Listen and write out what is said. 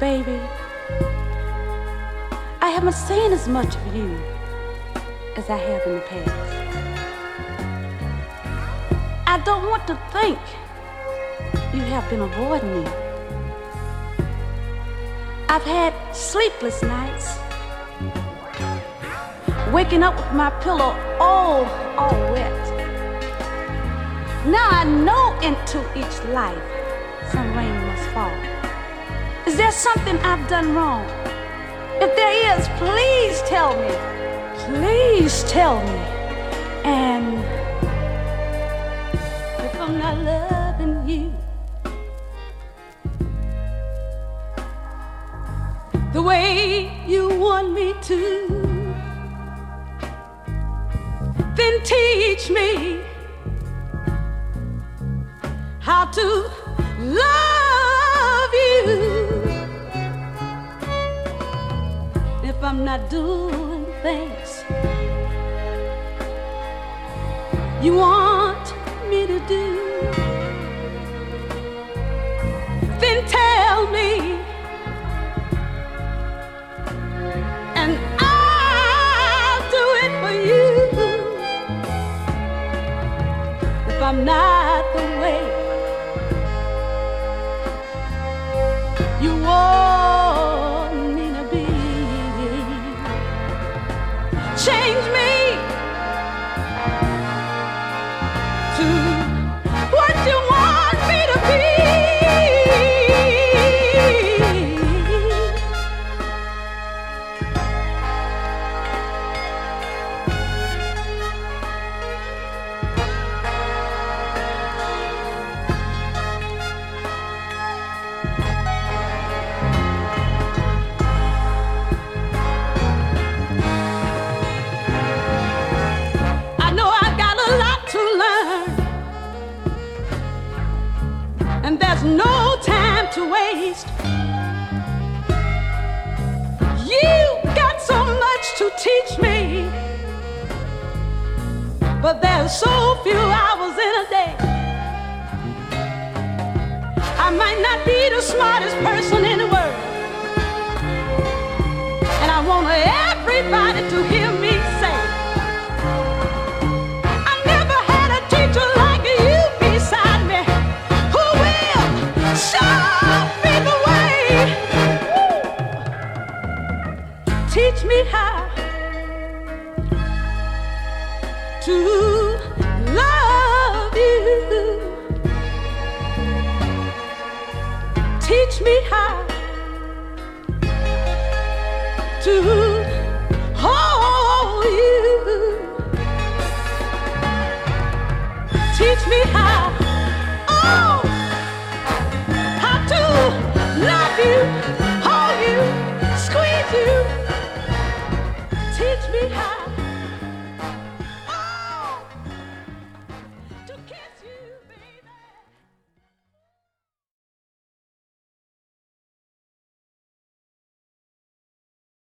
Baby, I haven't seen as much of you as I have in the past. I don't want to think you have been avoiding me. I've had sleepless nights, waking up with my pillow all, all wet. Now I know into each life some rain must fall. Is there something I've done wrong? If there is, please tell me. Please tell me. And if I'm not loving you the way you want me to, then teach me how to love I'm not doing things you want me to do, then tell me. And I'll do it for you. If I'm not the way but there's so few hours in a day. I might not be the smartest person in the world, and I want everybody to hear me say. I never had a teacher like you beside me who will show me the way. Teach me how to teach me how to hold you. Teach me how, oh, how to love you, hold you, squeeze you. Teach me how.